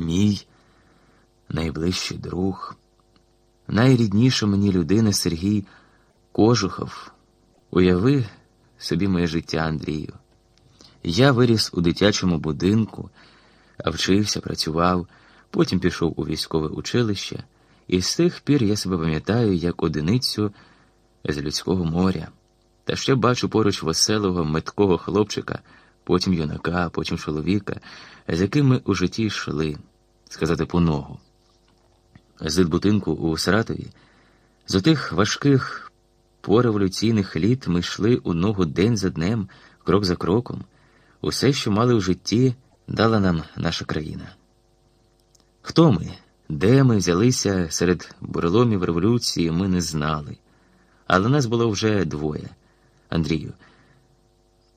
мій найближчий друг, найрідніша мені людина Сергій Кожухов. Уяви собі моє життя, Андрію. Я виріс у дитячому будинку, вчився, працював, потім пішов у військове училище, і з тих пір я себе пам'ятаю як одиницю з людського моря. Та ще бачу поруч веселого, меткого хлопчика, потім юнака, потім чоловіка, з яким ми у житті йшли, сказати по ногу. З будинку у Саратові, з отих важких пореволюційних літ ми йшли у ногу день за днем, крок за кроком. Усе, що мали в житті, дала нам наша країна. Хто ми? Де ми взялися серед буреломів революції, ми не знали. Але нас було вже двоє, Андрію,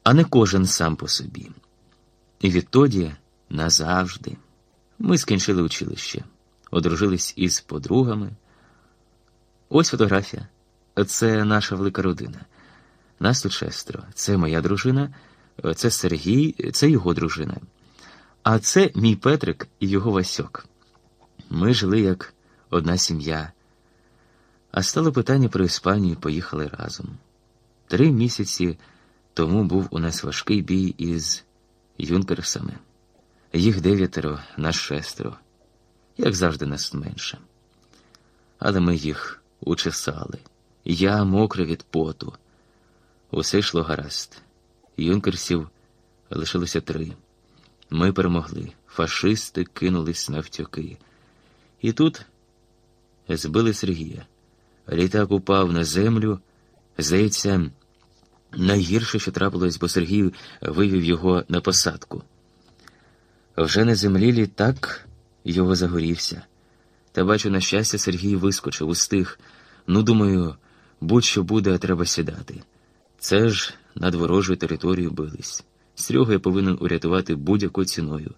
а не кожен сам по собі. І відтоді назавжди ми скінчили училище, одружились із подругами. Ось фотографія. Це наша велика родина. Нас тут шестеро. Це моя дружина, це Сергій, це його дружина. А це мій Петрик і його Васьок. Ми жили як одна сім'я. А стало питання про Іспанію поїхали разом. Три місяці тому був у нас важкий бій із юнкерсами. Їх дев'ятеро, нас шестеро, як завжди, нас менше. Але ми їх учесали. Я мокрий від поту. Усе йшло гаразд. Юнкерсів лишилося три. Ми перемогли. Фашисти кинулись навтюки. І тут збили Сергія. Літак упав на землю. Здається, найгірше, що трапилось, бо Сергій вивів його на посадку. Вже на землі літак його загорівся. Та бачу, на щастя, Сергій вискочив, устиг. Ну, думаю, будь-що буде, а треба сідати. Це ж над ворожою територією бились. Стрього я повинен урятувати будь-якою ціною.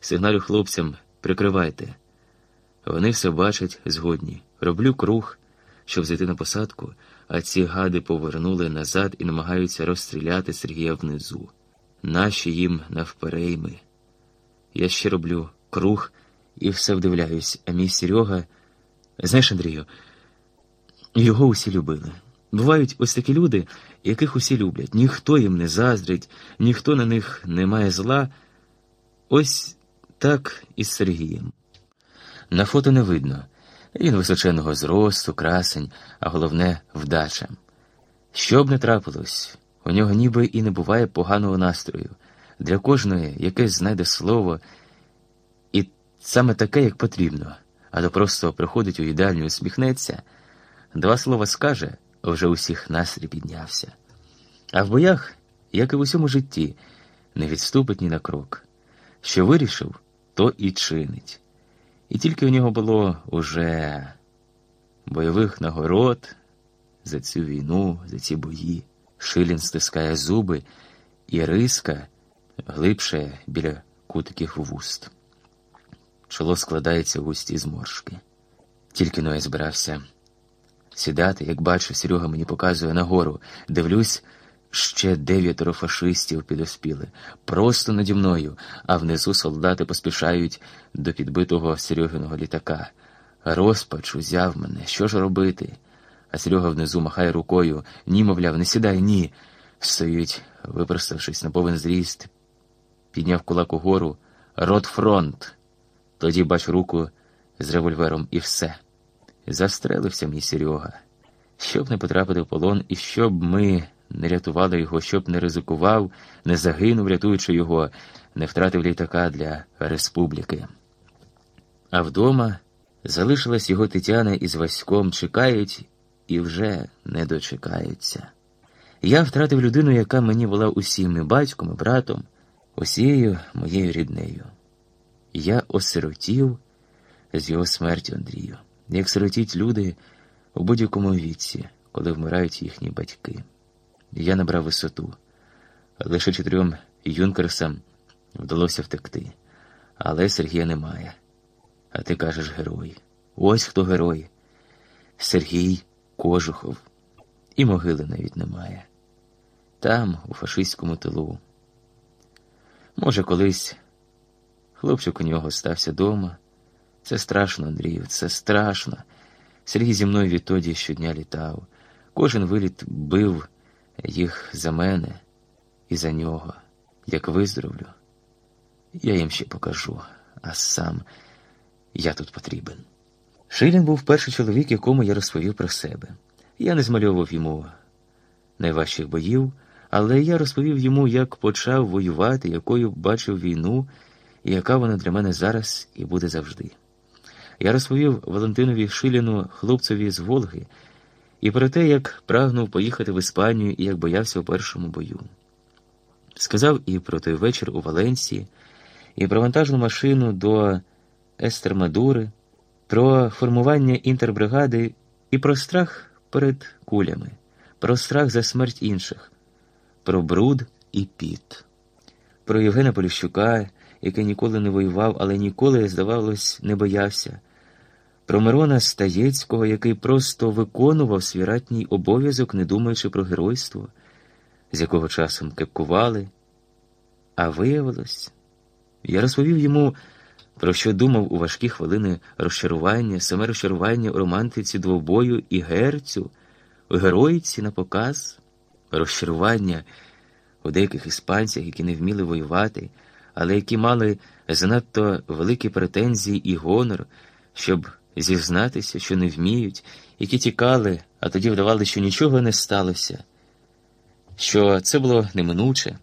Сигналю хлопцям прикривайте. Вони все бачать згодні. Роблю круг, щоб зайти на посадку, а ці гади повернули назад і намагаються розстріляти Сергія внизу. Наші їм навперейми. Я ще роблю круг і все вдивляюсь, а мій Серега. Знаєш, Андрію, його усі любили. Бувають ось такі люди, яких усі люблять. Ніхто їм не заздрить, ніхто на них не має зла. Ось так і з Сергієм. На фото не видно. Він височеного зросту, красень, а головне вдача. Що б не трапилось, у нього ніби і не буває поганого настрою. Для кожної якесь знайде слово, і саме таке, як потрібно, а то просто приходить у їдальню, усміхнеться, два слова скаже, вже усіх настрій піднявся. А в боях, як і в усьому житті, не відступить ні на крок. Що вирішив, то і чинить. І тільки у нього було уже бойових нагород за цю війну, за ці бої. Шилін стискає зуби, і риска глибше біля кутиків вуст. Чоло складається в густі зморшки. Тільки но я збирався сідати, як бачу, Серега мені показує нагору, дивлюсь. Ще дев'ятеро фашистів підоспіли просто наді мною, а внизу солдати поспішають до підбитого Серегиного літака. Розпач узяв мене, що ж робити? А Серега внизу махає рукою, ні, мовляв, не сідай, ні. Стоїть, випроставшись на повен зріст, підняв кулак угору. Рот фронт. Тоді бачу руку з револьвером і все. Застрелився мій Серега. Щоб не потрапити в полон, і щоб ми не рятували його, щоб не ризикував, не загинув, рятуючи його, не втратив літака для республіки. А вдома залишилась його Тетяна із Васьком, чекають і вже не дочекаються. Я втратив людину, яка мені була усім і батьком, і братом, усією моєю ріднею. Я осиротів з його смертю Андрію, як сиротіть люди у будь-якому віці, коли вмирають їхні батьки. Я набрав висоту. Лише чотирьом юнкерсам вдалося втекти. Але Сергія немає. А ти кажеш герой. Ось хто герой. Сергій Кожухов. І могили навіть немає. Там, у фашистському тилу. Може, колись Хлопчик у нього стався дома. Це страшно, Андрію, це страшно. Сергій зі мною відтоді щодня літав. Кожен виліт бив їх за мене і за нього. Як виздоровлю, я їм ще покажу, а сам я тут потрібен. Шилін був перший чоловік, якому я розповів про себе. Я не змальовував йому найважчих боїв, але я розповів йому, як почав воювати, якою бачив війну і яка вона для мене зараз і буде завжди. Я розповів Валентинові Шиліну, хлопцеві з Волги, і про те, як прагнув поїхати в Іспанію і як боявся у першому бою. Сказав і про той вечір у Валенсії, і про вантажну машину до Естермадури, про формування інтербригади і про страх перед кулями, про страх за смерть інших, про бруд і піт, про Євгена Поліщука, який ніколи не воював, але ніколи, здавалось, не боявся, про Мирона Стаєцького, який просто виконував свій ратній обов'язок, не думаючи про геройство, з якого часом кепкували. А виявилось, я розповів йому, про що думав у важкі хвилини розчарування, саме розчарування у романтиці двобою і герцю, у героїці на показ, розчарування у деяких іспанцях, які не вміли воювати, але які мали занадто великі претензії і гонор, щоб зізнатися, що не вміють, які тікали, а тоді вдавали, що нічого не сталося, що це було неминуче.